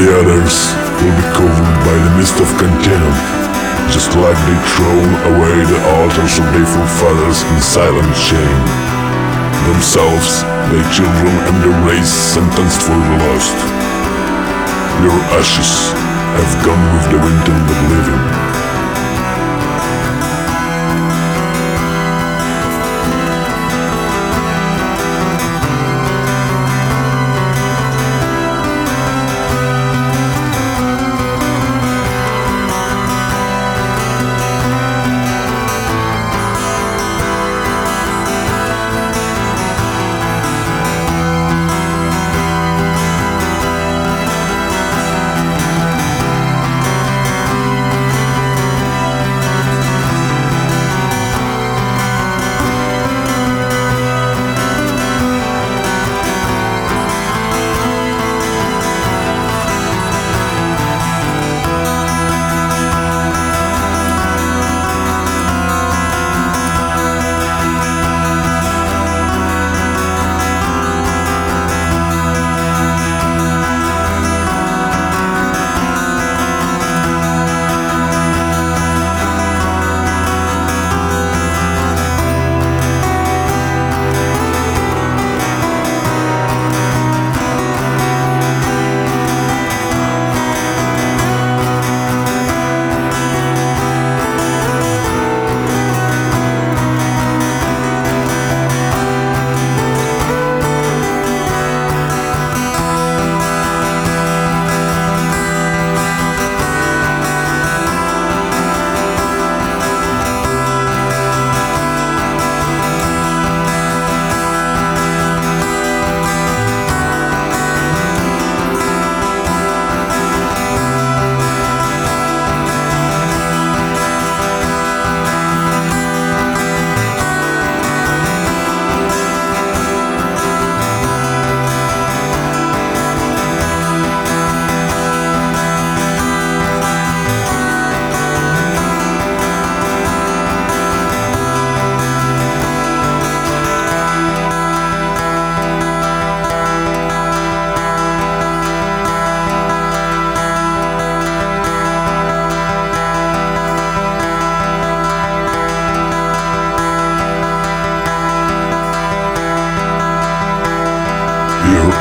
feathers will be covered by the mist of contempt, just like they thrown away the altars of their forefathers in silent shame. Themselves, their children, and their race sentenced for the lost. Your ashes have gone with the wind and the living.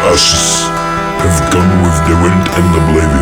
Ashes have gone with the wind and oblivion.